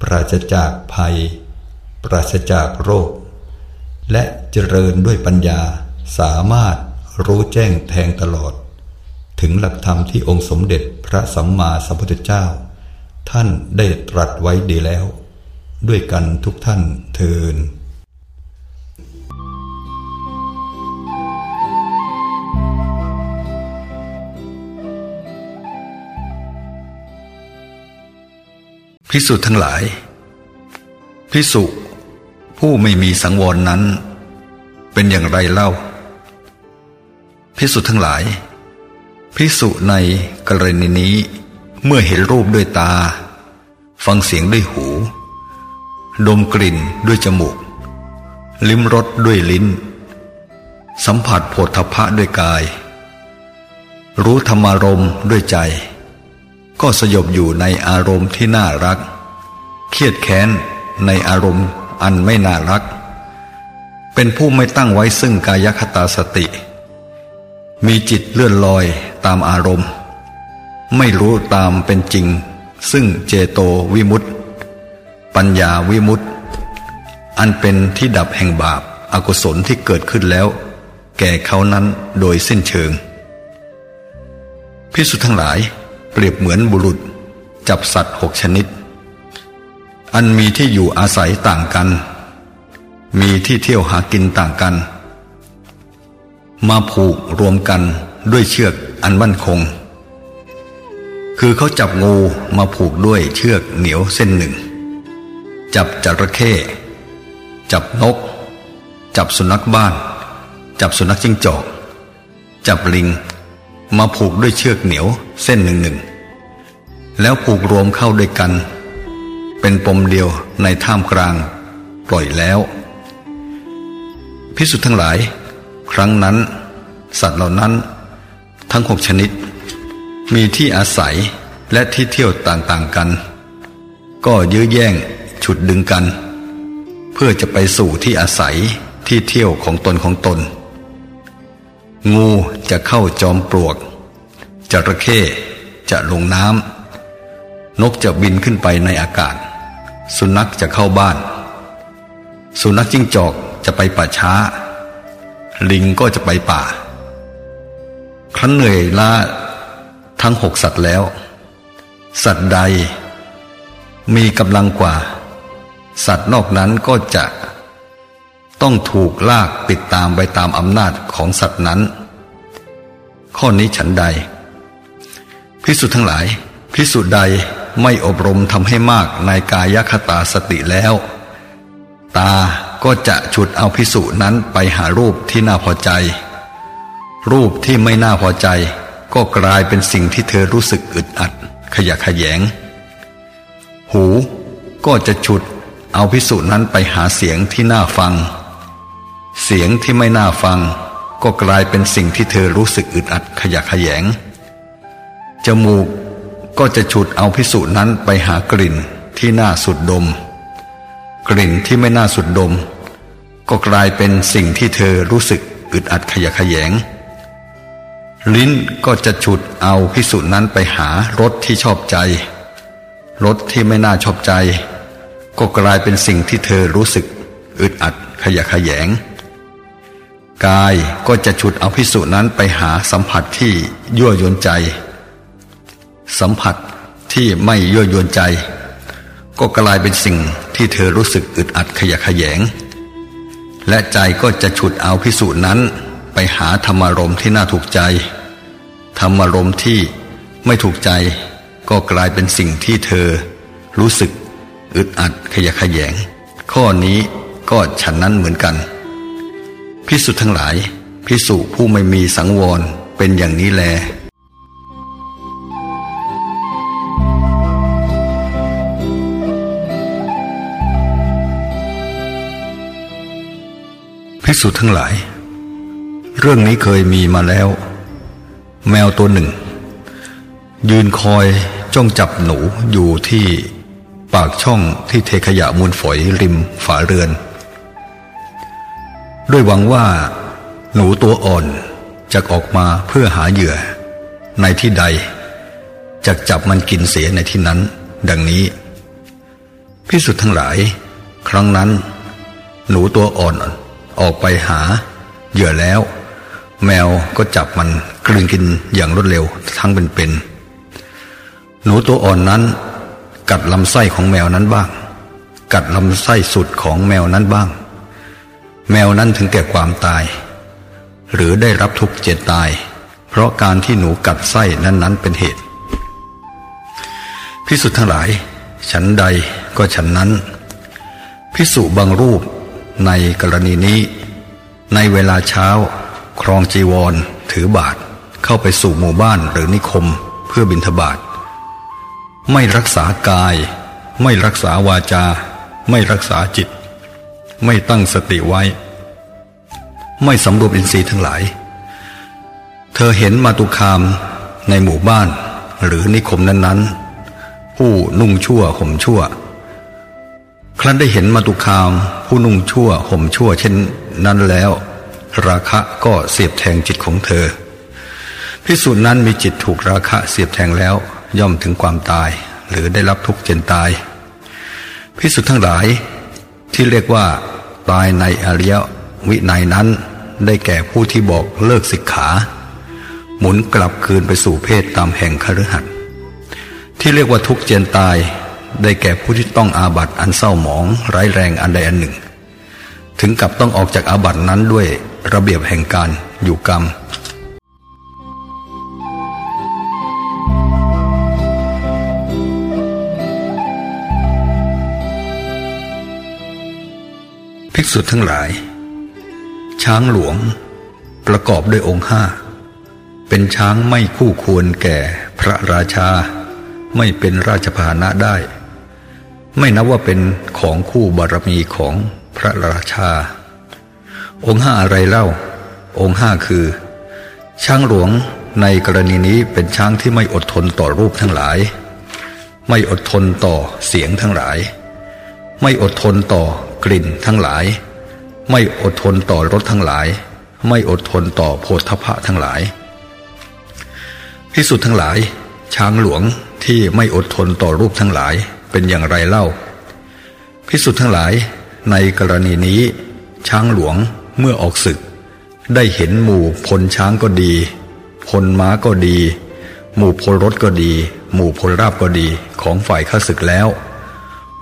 ปราศจากภัย ปราศจากโรค และเจริญด้วยปัญญาสามารถรู้แจ้งแทงตลอด ถึงหลักธรรมที่องค์สมเด็จพระสัมมาสัมพุทธเจ้า ท่านได้ตรัสไว้ดีแล้ว ด้วยกันทุกท่านเทิน พิสุทั้งหลายพิสุผู้ไม่มีสังวรนั้น เป็นอย่างไรเล่าพิสุทั้งหลายพิสุในกรณีนี้เมื่อเห็นรูปด้วยตา ฟังเสียงด้วยหู ดมกลิ่นด้วยจมูก ลิ้มรสด้วยลิ้น สัมผัสโผฏฐพะด้วยกาย รู้ธรรมารมด้วยใจ ก็สยบอยู่ในอารมณ์ที่น่ารัก เครียดแค้นในอารมณ์อันไม่น่ารัก เป็นผู้ไม่ตั้งไว้ซึ่งกายคตาสติ มีจิตเลื่อนลอยตามอารมณ์ ไม่รู้ตามเป็นจริง ซึ่งเจโตวิมุตติ ปัญญาวิมุตติ อันเป็นที่ดับแห่งบาปอากุศลที่เกิดขึ้นแล้ว แก่เขานั้นโดยสิ้นเชิง พิสุทั้งหลาย เปรียบเหมือนบุรุษ จับสัตว์หกชนิด อันมีที่อยู่อาศัยต่างกัน มีที่เที่ยวหากินต่างกัน มาผูกรวมกันด้วยเชือกอันมั่นคง คือเขาจับงูมาผูกด้วยเชือกเหนียวเส้นหนึ่ง จับจระเข้จับนก จับสุนัขบ้าน จับสุนัขจิ้งจอก จับลิง มาผูกด้วยเชือกเหนียวเส้นหนึ่งหนึ่ง แล้วผูกรวมเข้าด้วยกัน เป็นปมเดียวในท่ามกลาง ปล่อยแล้ว พิสุทธ์ทั้งหลาย ครั้งนั้น สัตว์เหล่านั้น ทั้งหกชนิด มีที่อาศัยและที่เที่ยวต่างๆกัน ก็ยื้อแย่งฉุดดึงกัน เพื่อจะไปสู่ที่อาศัยที่เที่ยวของตนของตน งูจะเข้าจอมปลวกจระเข้จะลงน้ำ นกจะบินขึ้นไปในอากาศ สุนัขจะเข้าบ้าน สุนัขจิ้งจอกจะไปป่าช้า ลิงก็จะไปป่า ครั้นเหนื่อยล้าทั้งหกสัตว์แล้ว สัตว์ใด มีกำลังกว่า สัตว์นอกนั้นก็จะต้องถูกลากติดตามไปตามอำนาจของสัตว์นั้น ข้อนี้ฉันใด พิสุทั้งหลาย พิสุใด ไม่อบรมทำให้มากในกายคตาสติแล้ว ตาก็จะฉุดเอาพิสุนั้นไปหารูปที่น่าพอใจ รูปที่ไม่น่าพอใจ ก็กลายเป็นสิ่งที่เธอรู้สึกอึดอัด ขยะขยง หูก็จะฉุดเอาพิสุนั้นไปหาเสียงที่น่าฟัง เสียงที่ไม่น่าฟัง ก็กลายเป็นสิ่งที่เธอรู้สึกอึดอัดขยะขยงจมูก ก็จะฉุดเอาพิสูจนั้นไปหากลิ่นที่น่าสุดดม กลิ่นที่ไม่น่าสุดดม ก็กลายเป็นสิ่งที่เธอรู้สึกอึดอัดขยะแขยง ลิ้นก็จะฉุดเอาพิสุนั้นไปหารสที่ชอบใจรสที่ไม่น่าชอบใจ ก็กลายเป็นสิ่งที่เธอรู้สึกอึดอัดขยะแขยง กายก็จะฉุดเอาพิสุนั้นไปหาสัมผัสที่ยั่วยวนใจ สัมผัสที่ไม่ยั่วยวนใจ ก็กลายเป็นสิ่งที่เธอรู้สึกอึดอัดขยะขยง และใจก็จะฉุดเอาพิสูจน์นั้น ไปหาธรรมารมที่น่าถูกใจ ธรรมารมที่ไม่ถูกใจ ก็กลายเป็นสิ่งที่เธอรู้สึกอึดอัดขยะขยง ข้อนี้ก็ฉันนั้นเหมือนกัน พิสุทั้งหลาย พิสุผู้ไม่มีสังวรเป็นอย่างนี้แล พิสุทั้งหลาย เรื่องนี้เคยมีมาแล้ว แมวตัวหนึ่ง ยืนคอยจ้องจับหนูอยู่ที่ปากช่องที่เทขยะมูลฝอยริมฝาเรือน ด้วยหวังว่า หนูตัวอ่อนจะออกมาเพื่อหาเหยื่อ ในที่ใดจะจับมันกินเสียในที่นั้น ดังนี้พิสุทธ์ทั้งหลาย ครั้งนั้น หนูตัวอ่อน ออกไปหาเหยื่อแล้ว แมวก็จับมันกลืนกินอย่างรวดเร็วทั้งเป็นๆหนูตัวอ่อนนั้น กัดลำไส้ของแมวนั้นบ้าง กัดลำไส้สุดของแมวนั้นบ้าง แมวนั้นถึงแก่ความตาย หรือได้รับทุกข์เจ็บตาย เพราะการที่หนูกัดไส้นั้นๆเป็นเหตุพิสุทธ์ทั้งหลาย ฉันใดก็ฉันนั้น พิสุบางรูป ในกรณีนี้ ในเวลาเช้า ครองจีวร ถือบาท เข้าไปสู่หมู่บ้านหรือนิคมเพื่อบิณฑบาตไม่รักษากาย ไม่รักษาวาจา ไม่รักษาจิต ไม่ตั้งสติไว้ ไม่สำรวมอินทรีย์ทั้งหลาย เธอเห็นมาตุคามในหมู่บ้านหรือนิคมนั้นๆ ผู้นุ่งชั่วห่มชั่ว ครั้นได้เห็นมาตุคามผู้นุ่งชั่วห่มชั่วเช่นนั้นแล้ว ราคะก็เสียบแทงจิตของเธอพิสูจน์นั้นมีจิตถูกราคะเสียบแทงแล้วย่อมถึงความตาย หรือได้รับทุกข์เจนตายพิสุทธ์ทั้งหลายที่เรียกว่า ตายในอริยวินัยนั้น ได้แก่ผู้ที่บอกเลิกสิกขา หมุนกลับคืนไปสู่เพศตามแห่งคฤหัสถ์ที่เรียกว่าทุกข์เจนตาย ได้แก่ผู้ที่ต้องอาบัติอันเศร้าหมองร้ายแรงอันใดอันหนึ่ง ถึงกับต้องออกจากอาบัตินั้นด้วยระเบียบแห่งการอยู่กรรม ภิกษุทั้งหลาย ช้างหลวง ประกอบด้วยองค์ห้าเป็นช้างไม่คู่ควรแก่พระราชา ไม่เป็นราชพาหนะได้ ไม่นับว่าเป็นของคู่บารมีของพระราชา องค์ห้าอะไรเล่า องค์ห้าคือ ช้างหลวงในกรณีนี้เป็นช้างที่ไม่อดทนต่อรูปทั้งหลาย ไม่อดทนต่อเสียงทั้งหลาย ไม่อดทนต่อกลิ่นทั้งหลาย ไม่อดทนต่อรสทั้งหลาย ไม่อดทนต่อโพธพะทั้งหลายพิสุทธ์ทั้งหลาย ช้างหลวงที่ไม่อดทนต่อรูปทั้งหลาย เป็นอย่างไรเล่า พิสุทธ์ทั้งหลายในกรณีนี้ ช้างหลวงเมื่อออกศึก ได้เห็นหมู่พลช้างก็ดี พลม้าก็ดี หมู่พลรถก็ดี หมู่พลราบก็ดีของฝ่ายข้าศึกแล้ว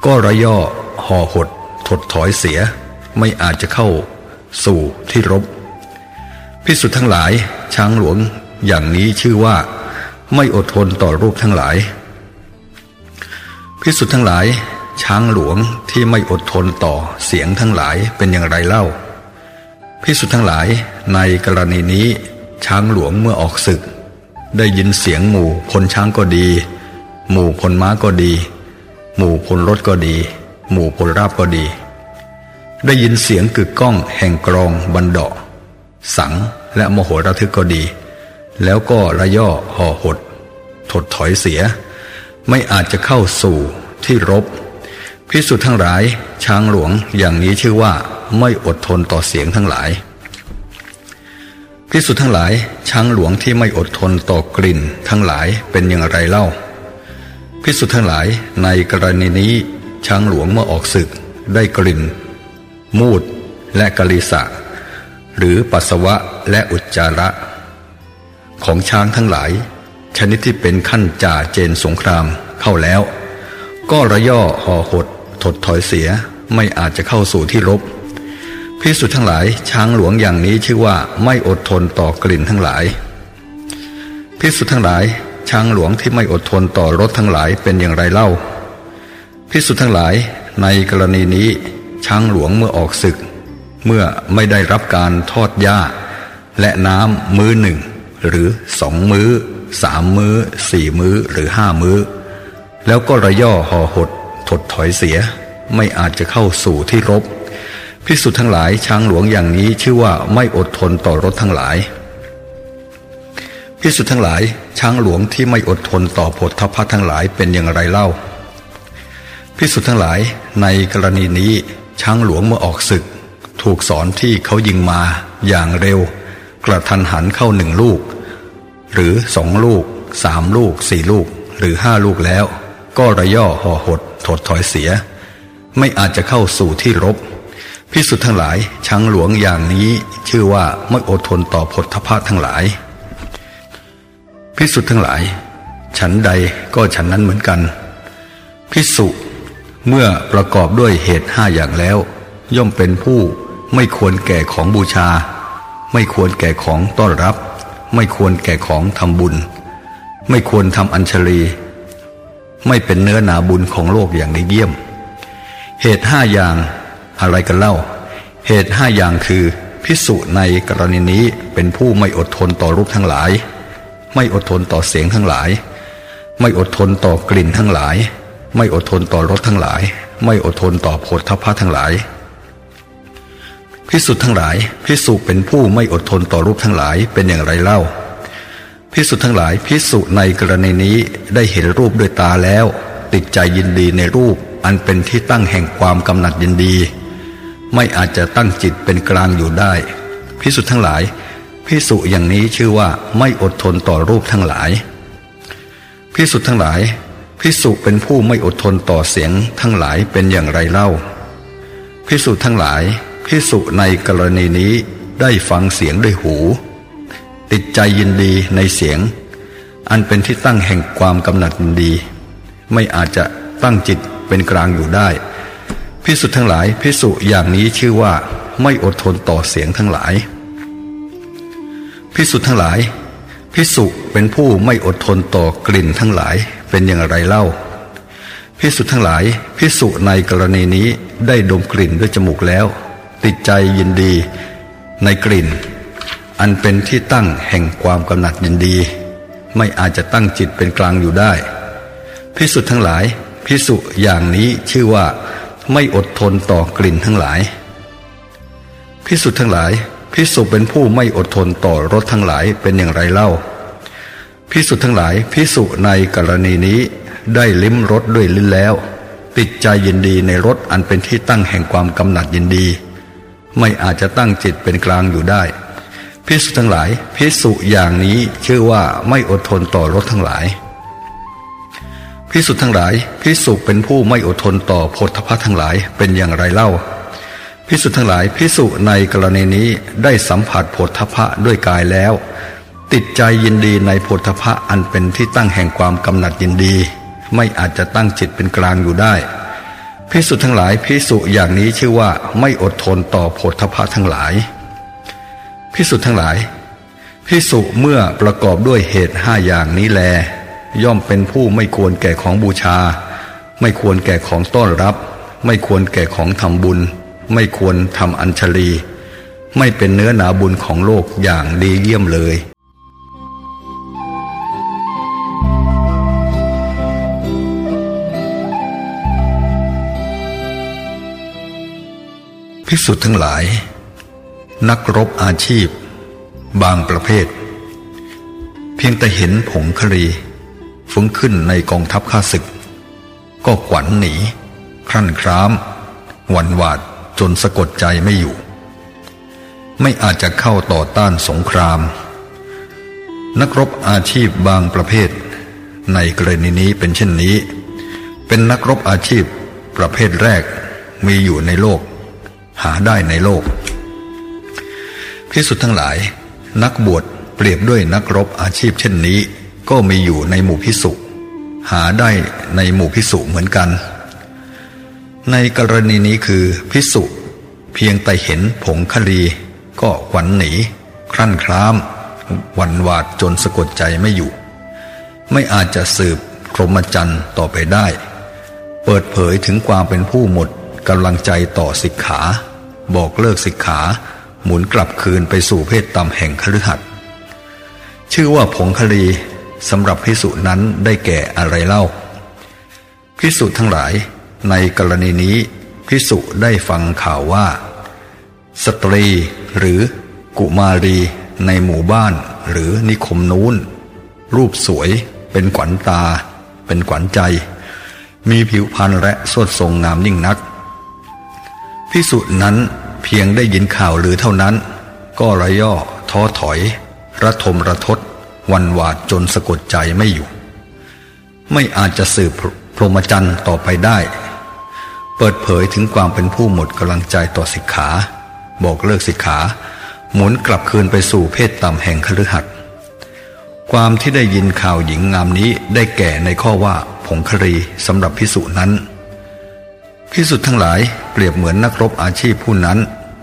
ก็ระย่อห่อหด ถดถอยเสีย ไม่อาจจะเข้าสู่ที่รบ พิสุทธ์ทั้งหลายช้างหลวงอย่างนี้ชื่อว่า ไม่อดทนต่อรูปทั้งหลาย พิสุทธ์ทั้งหลาย ช้างหลวงที่ไม่อดทนต่อเสียงทั้งหลายเป็นอย่างไรเล่า พิสุทธ์ทั้งหลายในกรณีนี้ ช้างหลวงเมื่อออกศึก ได้ยินเสียงหมู่พลช้างก็ดี หมู่พลม้าก็ดี หมู่พลรถก็ดี หมู่พลราบก็ดี ได้ยินเสียงกึกก้องแห่งกรองบันดาะสังและโมโหระทึกก็ดี แล้วก็ระย่อห่อหด ถดถอยเสีย ไม่อาจจะเข้าสู่ที่รบพิสุทธ์ทั้งหลาย ช้างหลวงอย่างนี้ชื่อว่าไม่อดทนต่อเสียงทั้งหลายพิสุทธ์ทั้งหลาย ช้างหลวงที่ไม่อดทนต่อกลิ่นทั้งหลายเป็นอย่างไรเล่าพิสุทั้งหลายในกรณีนี้ ช้างหลวงเมื่อออกศึก ได้กลิ่น มูดและกะลิสะหรือปัสสาวะและอุจจาระ ของช้างทั้งหลาย ชนิดที่เป็นขั้นจ่าเจนสงครามเข้าแล้ว ก็ระย่อห่อหด ถดถอยเสียไม่อาจจะเข้าสู่ที่รบพิสุทั้งหลายช้างหลวงอย่างนี้ชื่อว่าไม่อดทนต่อกลิ่นทั้งหลายพิสุทั้งหลายช้างหลวงที่ไม่อดทนต่อรถทั้งหลายเป็นอย่างไรเล่าพิสุทั้งหลายในกรณีนี้ ช้างหลวงเมื่อออกศึก เมื่อไม่ได้รับการทอดหญ้า และน้ำมื้อหนึ่ง หรือสองมื้อ สามมื้อสี่มื้อหรือห้ามื้อ แล้วก็ระย่อห่อหด ถดถอยเสีย ไม่อาจจะเข้าสู่ที่รบ พิสุทั้งหลายช้างหลวงอย่างนี้ชื่อว่าไม่อดทนต่อรถทั้งหลาย พิสุทั้งหลายช้างหลวงที่ไม่อดทนต่อผลทพะทั้งหลายเป็นอย่างไรเล่า พิสุทั้งหลายในกรณีนี้ช้างหลวงเมื่อออกศึก ถูกสอนที่เขายิงมาอย่างเร็ว กระทันหันเข้าหนึ่งลูก หรือสองลูกสามลูกสี่ลูก หรือห้าลูกแล้ว ก็ระย่อห่อหดถดถอยเสีย ไม่อาจจะเข้าสู่ที่รบพิสุทธ์ทั้งหลายช้างหลวงอย่างนี้ชื่อว่าไม่อดทนต่อผลทพะทั้งหลาย พิสุทธ์ทั้งหลาย ฉันใดก็ฉันนั้นเหมือนกัน พิสุเมื่อประกอบด้วยเหตุห้าอย่างแล้ว ย่อมเป็นผู้ไม่ควรแก่ของบูชา ไม่ควรแก่ของต้อนรับ ไม่ควรแก่ของทำบุญ ไม่ควรทำอัญชลี ไม่เป็นเนื้อหนาบุญของโลกอย่างในเยี่ยม เหตุห้าอย่างอะไรกันเล่า เหตุห้าอย่างคือ พิสุในกรณีนี้เป็นผู้ไม่อดทนต่อรูปทั้งหลาย ไม่อดทนต่อเสียงทั้งหลาย ไม่อดทนต่อกลิ่นทั้งหลาย ไม่อดทนต่อรสทั้งหลาย ไม่อดทนต่อโผฏฐพะทั้งหลาย พิสุท์ทั้งหลาย พิสุเป็นผู้ไม่อดทนต่อรูปทั้งหลายเป็นอย่างไรเล่า พิสุท์ทั้งหลาย พิสุในกรณีนี้ได้เห็นรูปด้วยตาแล้ว ติดใจยินดีในรูป อันเป็นที่ตั้งแห่งความกำหนัดยินดี ไม่อาจจะตั้งจิตเป็นกลางอยู่ได้ พิสุท์ทั้งหลายพิสุอย่างนี้ชื่อว่าไม่อดทนต่อรูปทั้งหลาย พิสุท์ทั้งหลาย พิสุเป็นผู้ไม่อดทนต่อเสียงทั้งหลายเป็นอย่างไรเล่า พิสุท์ทั้งหลาย พิสุในกรณีนี้ได้ฟังเสียงด้วยหู ติดใจยินดีในเสียง อันเป็นที่ตั้งแห่งความกำหนัดยินดี ไม่อาจจะตั้งจิตเป็นกลางอยู่ได้พิสุทั้งหลายพิสุอย่างนี้ชื่อว่าไม่อดทนต่อเสียงทั้งหลายพิสุทั้งหลายพิสุเป็นผู้ไม่อดทนต่อกลิ่นทั้งหลายเป็นอย่างไรเล่าพิสุทั้งหลายพิสุในกรณีนี้ได้ดมกลิ่นด้วยจมูกแล้ว ติดใจยินดีในกลิ่น อันเป็นที่ตั้งแห่งความกำหนัดยินดี ไม่อาจจะตั้งจิตเป็นกลางอยู่ได้ พิสุทธ์ทั้งหลาย พิสุอย่างนี้ชื่อว่าไม่อดทนต่อกลิ่นทั้งหลาย พิสุทธ์ทั้งหลาย พิสุเป็นผู้ไม่อดทนต่อรสทั้งหลายเป็นอย่างไรเล่า พิสุทั้งหลาย พิสุในกรณีนี้ได้ลิ้มรสด้วยลิ้นแล้ว ติดใจยินดีในรสอันเป็นที่ตั้งแห่งความกำหนัดยินดี ไม่อาจจะตั้งจิตเป็นกลางอยู่ได้พิสุทั้งหลายพิสุอย่างนี้ชื่อว่าไม่อดทนต่อรสทั้งหลายพิสุทั้งหลายพิสุเป็นผู้ไม่อดทนต่อโพธพะทั้งหลายเป็นอย่างไรเล่าพิสุทั้งหลายพิสุในกรณีนี้ได้สัมผัสโพธพะด้วยกายแล้ว ติดใจยินดีในโพธพะอันเป็นที่ตั้งแห่งความกำหนัดยินดี ไม่อาจจะตั้งจิตเป็นกลางอยู่ได้ พิสุทั้งหลายพิสุอย่างนี้ชื่อว่าไม่อดทนต่อโพธพะทั้งหลายพิสุทั้งหลายพิสุเมื่อประกอบด้วยเหตุห้าอย่างนี้แล ย่อมเป็นผู้ไม่ควรแก่ของบูชา ไม่ควรแก่ของต้อนรับ ไม่ควรแก่ของทำบุญ ไม่ควรทำอัญชลี ไม่เป็นเนื้อหนาบุญของโลกอย่างดีเยี่ยมเลย ภิกษุทั้งหลาย นักรบอาชีพ บางประเภท เพียงแต่เห็นผงคลีฟุ้งขึ้นในกองทัพข้าศึก ก็ขวัญหนี ครั่นคราม หวันหวาดจนสะกดใจไม่อยู่ ไม่อาจจะเข้าต่อต้านสงคราม นักรบอาชีพบางประเภท ในกรณีนี้เป็นเช่นนี้ เป็นนักรบอาชีพประเภทแรกมีอยู่ในโลก หาได้ในโลกพิสุทธ์ทั้งหลาย นักบวชเปรียบด้วยนักรบอาชีพเช่นนี้ ก็มีอยู่ในหมู่พิสุหาได้ในหมู่พิสุเหมือนกัน ในกรณีนี้คือพิสุเพียงแต่เห็นผงคลี ก็หวันหนี ครั่นครามหวันหวาดจนสะกดใจไม่อยู่ ไม่อาจจะสืบพรหมจรรย์ต่อไปได้ เปิดเผยถึงความเป็นผู้หมดกำลังใจต่อสิกขา บอกเลิกสิกขา หมุนกลับคืนไปสู่เพศต่ำแห่งคฤหัสถ์ชื่อว่าผงคลีสำหรับพิสุนั้นได้แก่อะไรเล่าพิสุทั้งหลาย ในกรณีนี้พิสุได้ฟังข่าวว่า สตรีหรือกุมารีในหมู่บ้านหรือนิคมนู้น รูปสวยเป็นขวัญตา เป็นขวัญใจ มีผิวพรรณและสดทรงงามยิ่งนักพิสุนั้น เพียงได้ยินข่าวหรือเท่านั้น ก็ระย่อ ท้อถอย ระทมระทศวันวาดจนสะกดใจไม่อยู่ ไม่อาจจะสืบพรหมจรรย์ต่อไปได้ เปิดเผยถึงความเป็นผู้หมดกำลังใจต่อสิกขา บอกเลิกสิกขา หมุนกลับคืนไปสู่เพศต่ำแห่งคฤหัสถ์ความที่ได้ยินข่าวหญิงงามนี้ได้แก่ในข้อว่าผงครีสำหรับพิสุนั้น พิสุทั้งหลายเปรียบเหมือนนักรบอาชีพผู้นั้น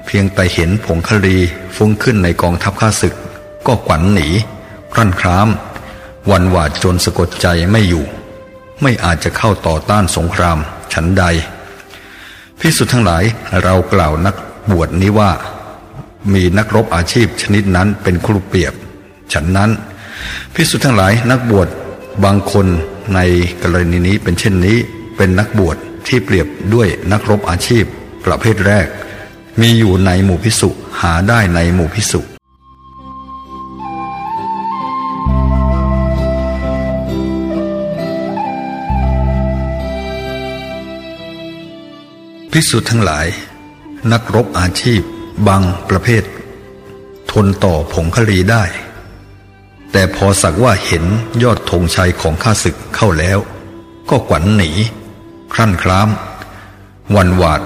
เพียงแต่เห็นผงครีฟุ้งขึ้นในกองทัพข้าศึก ก็ขวัญหนีรั่นคราม วันหวาดจนสะกดใจไม่อยู่ ไม่อาจจะเข้าต่อต้านสงคราม ฉันใด พิสุทธ์ทั้งหลายเรากล่าวนักบวชนี้ว่า มีนักรบอาชีพชนิดนั้นเป็นครูเปรียบ ฉันนั้น พิสุทธ์ทั้งหลายนักบวชบางคนในกรณีนี้เป็นเช่นนี้ เป็นนักบวช ที่เปรียบด้วยนักรบอาชีพ ประเภทแรก มีอยู่ในหมู่พิสุหาได้ในหมู่พิสุพิสุทั้งหลาย นักรบอาชีพ บางประเภท ทนต่อผงคลีได้ แต่พอสักว่าเห็นยอดธงชัยของข้าศึกเข้าแล้ว ก็ขวัญหนี ครั่นครามวันหวาด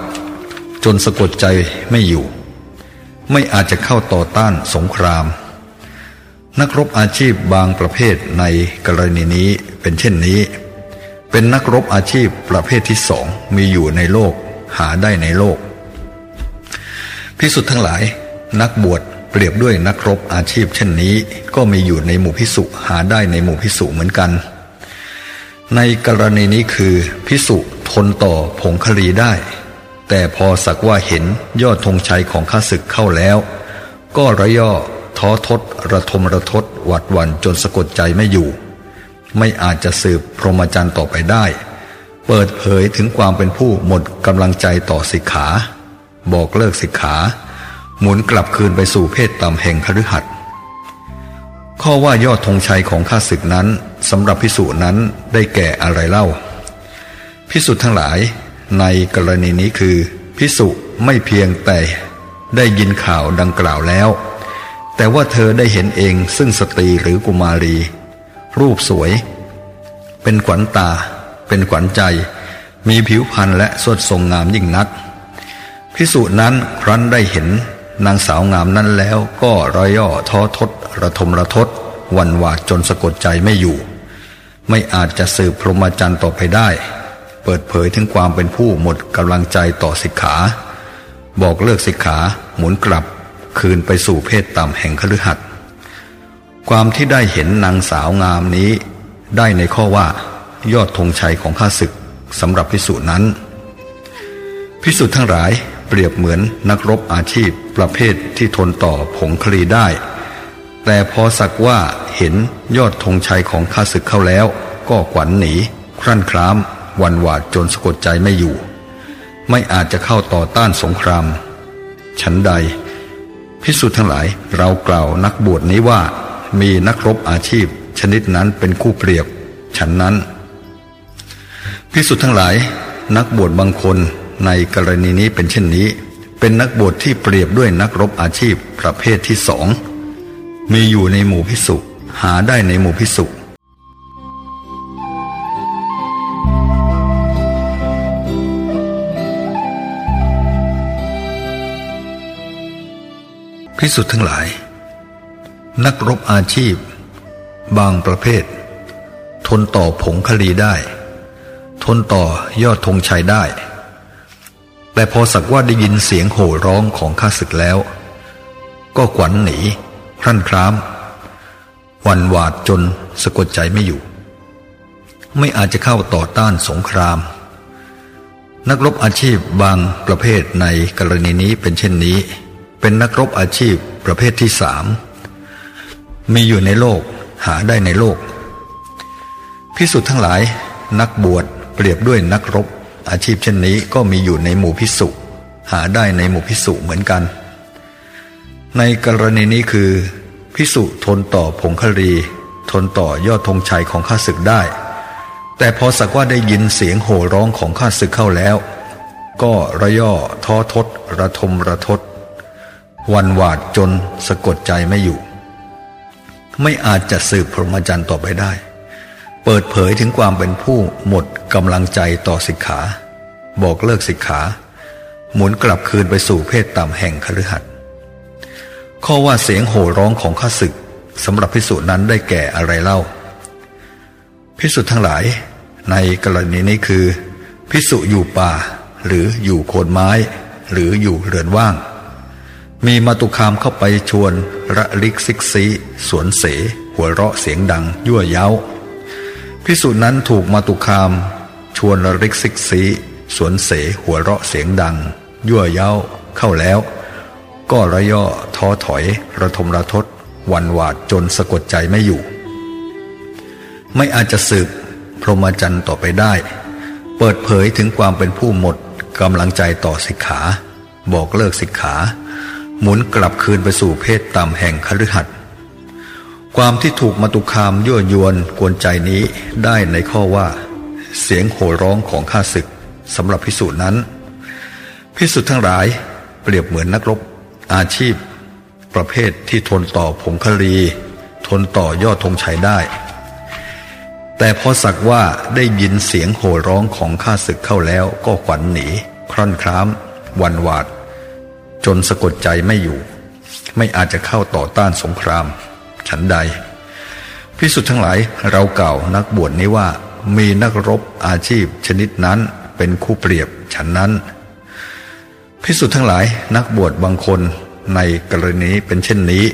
จนสะกดใจไม่อยู่ ไม่อาจจะเข้าต่อต้านสงคราม นักรบอาชีพบางประเภทในกรณีนี้เป็นเช่นนี้ เป็นนักรบอาชีพประเภทที่สองมีอยู่ในโลกหาได้ในโลก พิสุทธ์ทั้งหลาย นักบวชเปรียบด้วยนักรบอาชีพเช่นนี้ ก็มีอยู่ในหมู่พิสุหาได้ในหมู่พิสุเหมือนกัน ในกรณีนี้คือพิสุทนต่อผงคลีได้ แต่พอสักว่าเห็นยอดธงชัยของข้าศึกเข้าแล้ว ก็ระย่อท้อทศระทมระทศหวัดวันจนสะกดใจไม่อยู่ ไม่อาจจะสืบพรหมจรรย์ต่อไปได้ เปิดเผยถึงความเป็นผู้หมดกำลังใจต่อสิกขา บอกเลิกสิกขา หมุนกลับคืนไปสู่เพศต่ำแห่งคฤหัสถ์ ข้อว่ายอดธงชัยของข้าศึกนั้นสำหรับพิสูจนั้นได้แก่อะไรเล่า พิสุทั้งหลาย ในกรณีนี้คือ พิสุไม่เพียงแต่ได้ยินข่าวดังกล่าวแล้ว แต่ว่าเธอได้เห็นเองซึ่งสตรีหรือกุมารี รูปสวย เป็นขวัญตา เป็นขวัญใจ มีผิวพรรณและสดทรงงามยิ่งนัก พิสูจน์นั้นครั้นได้เห็น นางสาวงามนั้นแล้วก็รอยย่อท้อทศระทมระทศวันวาดจนสะกดใจไม่อยู่ ไม่อาจจะสืบพรหมจรรย์ต่อไปได้ เปิดเผยถึงความเป็นผู้หมดกำลังใจต่อสิกขา บอกเลิกสิกขาหมุนกลับคืนไปสู่เพศต่ำแห่งคฤหัสถ์ความที่ได้เห็นนางสาวงามนี้ได้ในข้อว่ายอดธงชัยของข้าศึกสำหรับพิสูจน์นั้น พิสูจน์ทั้งหลาย เปรียบเหมือนนักรบอาชีพประเภทที่ทนต่อผงคลีได้ แต่พอสักว่าเห็นยอดธงชัยของข้าศึกเข้าแล้ว ก็ขวัญหนี ครั่นครามวันหวาดจนสะกดใจไม่อยู่ ไม่อาจจะเข้าต่อต้านสงคราม ฉันใด พิสูจน์ทั้งหลายเรากล่าวนักบวชนี้ว่า มีนักรบอาชีพ ชนิดนั้นเป็นคู่เปรียบ ฉันนั้น พิสุทธ์ทั้งหลายนักบวชบางคน ในกรณีนี้เป็นเช่นนี้ เป็นนักบวชที่เปรียบด้วยนักรบอาชีพประเภทที่สองมีอยู่ในหมู่พิสุหาได้ในหมู่พิสุพิสุทั้งหลาย นักรบอาชีพ บางประเภท ทนต่อผงคลีได้ ทนต่อยอดธงชัยได้ แต่พอสักว่าได้ยินเสียงโห่ร้องของข้าศึกแล้ว ก็ขวัญหนีครั่นครามวันหวาดจนสะกดใจไม่อยู่ ไม่อาจจะเข้าต่อต้านสงคราม นักรบอาชีพบางประเภทในกรณีนี้เป็นเช่นนี้ เป็นนักรบอาชีพประเภทที่สามมีอยู่ในโลกหาได้ในโลกพิสุทธ์ทั้งหลายนักบวชเปรียบด้วยนักรบ อาชีพเช่นนี้ก็มีอยู่ในหมู่พิสุหาได้ในหมู่พิสุเหมือนกัน ในกรณีนี้คือพิสุทนต่อผงคลี ทนต่อยอดธงชัยของข้าศึกได้ แต่พอสักว่าได้ยินเสียงโห่ร้องของข้าศึกเข้าแล้ว ก็ระย่อท้อทดระทมระทดวันหวาดจนสะกดใจไม่อยู่ ไม่อาจจะสืบพรหมจรรย์ต่อไปได้ เปิดเผยถึงความเป็นผู้หมดกำลังใจต่อสิกขา บอกเลิกสิกขา หมุนกลับคืนไปสู่เพศต่ำแห่งคฤหัสถข้อว่าเสียงโห่ร้องของข้าศึกสำหรับพิสุนั้นได้แก่อะไรเล่า พิสุทั้งหลาย ในกรณีนี้คือ พิสุอยู่ป่า หรืออยู่โคนไม้ หรืออยู่เรือนว่าง มีมาตุคามเข้าไปชวนระลิกซิกซีสวนเส หัวเราะเสียงดังยั่วเย้า พิสุนั้นถูกมาตุคาม ชวนระลิกซิกซีสวนเสหัวเราะเสียงดัง ยั่วเย้าเข้าแล้ว ก็ระย่อท้อถอย ระทมระทศวันหวาดจนสะกดใจไม่อยู่ ไม่อาจจะสืบพรหมจรรย์ต่อไปได้ เปิดเผยถึงความเป็นผู้หมดกำลังใจต่อสิกขา บอกเลิกสิกขา หมุนกลับคืนไปสู่เพศต่ำแห่งคฤหัสถ์ ความที่ถูกมาตุคามยั่วยวนกวนใจนี้ได้ในข้อว่า เสียงโห่ร้องของข้าศึกสำหรับพิสูจน์นั้น พิสุทธ์ทั้งหลายเปรียบเหมือนนักรบ อาชีพ ประเภทที่ทนต่อผงคลี ทนต่อยอดธงชัยได้ แต่พอสักว่าได้ยินเสียงโห่ร้องของข้าศึกเข้าแล้วก็ขวัญหนี คร่อนครามวันหวาด จนสะกดใจไม่อยู่ ไม่อาจจะเข้าต่อต้านสงคราม ฉันใด พิสุทธ์ทั้งหลายเราเก่านักบวชนี้ว่ามีนักรบอาชีพชนิดนั้นเป็นคู่เปรียบฉันนั้นพิสุทธ์ทั้งหลายนักบวชบางคนในกรณีเป็นเช่นนี้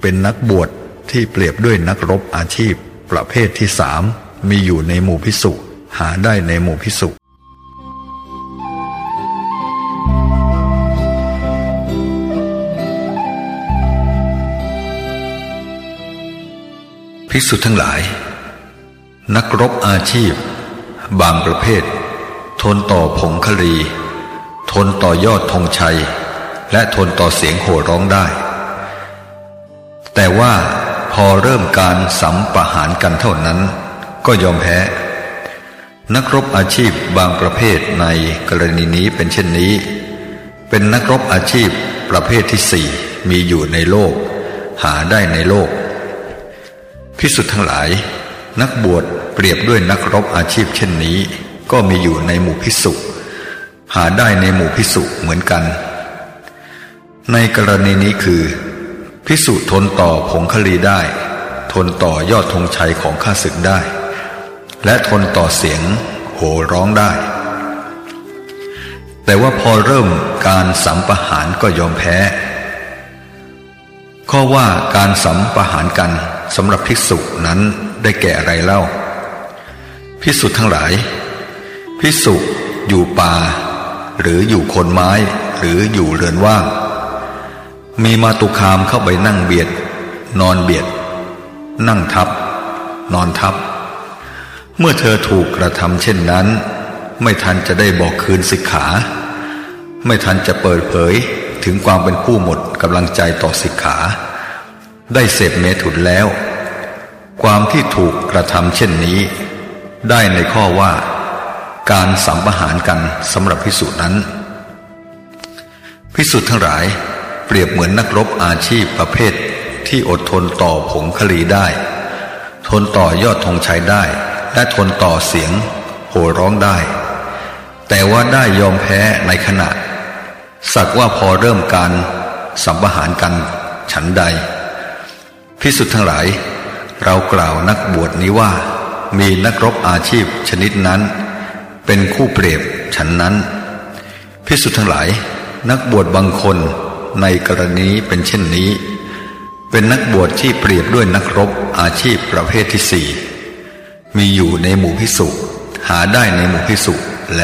เป็นนักบวชที่เปรียบด้วยนักรบอาชีพ ประเภทที่สามมีอยู่ในหมู่พิสุหาได้ในหมู่พิสุ พิสุทั้งหลาย นักรบอาชีพ บางประเภท ทนต่อผงคลี ทนต่อยอดธงชัย และทนต่อเสียงโห่ร้องได้ แต่ว่าพอเริ่มการสัมปะหารกันเท่านั้น ก็ยอมแพ้ นักรบอาชีพบางประเภทในกรณีนี้เป็นเช่นนี้ เป็นนักรบอาชีพประเภทที่สี่มีอยู่ในโลก หาได้ในโลก พิสุทธ์ทั้งหลาย นักบวชเปรียบด้วยนักรบอาชีพเช่นนี้ ก็มีอยู่ในหมู่พิสุหาได้ในหมู่พิสุเหมือนกัน ในกรณีนี้คือ พิสุทนต่อผงคลีได้ ทนต่อยอดธงชัยของข้าศึกได้ และทนต่อเสียงโห่ร้องได้ แต่ว่าพอเริ่มการสัมปหารก็ยอมแพ้ ข้อว่าการสัมปหารกัน สำหรับภิกษุนั้นได้แก่อะไรเล่าพิสุทั้งหลายพิสุอยู่ป่า หรืออยู่คนไม้หรืออยู่เรือนว่าง มีมาตุคามเข้าไปนั่งเบียด นอนเบียด นั่งทับ นอนทับ เมื่อเธอถูกกระทำเช่นนั้น ไม่ทันจะได้บอกคืนสิกขา ไม่ทันจะเปิดเผยถึงความเป็นผู้หมดกำลังใจต่อสิกขา ได้เสพเมถุนแล้ว ความที่ถูกกระทำเช่นนี้ ได้ในข้อว่า การสัมปหารกันสำหรับพิสุนั้น พิสุทั้งหลายเปรียบเหมือนนักรบอาชีพประเภทที่อดทนต่อผงคลีได้ ทนต่อยอดธงชัยได้ และทนต่อเสียงโห่ร้องได้ แต่ว่าได้ยอมแพ้ในขณะ สักว่าพอเริ่มการสัมปหารกันฉันใด พิสุทธ์ทั้งหลาย เรากล่าวนักบวชนี้ว่า มีนักรบอาชีพชนิดนั้น เป็นคู่เปรียบฉันนั้นพิสุทธ์ทั้งหลาย นักบวชบางคนในกรณีเป็นเช่นนี้ เป็นนักบวชที่เปรียบด้วยนักรบอาชีพประเภทที่สี่มีอยู่ในหมู่พิสุหาได้ในหมู่พิสุแล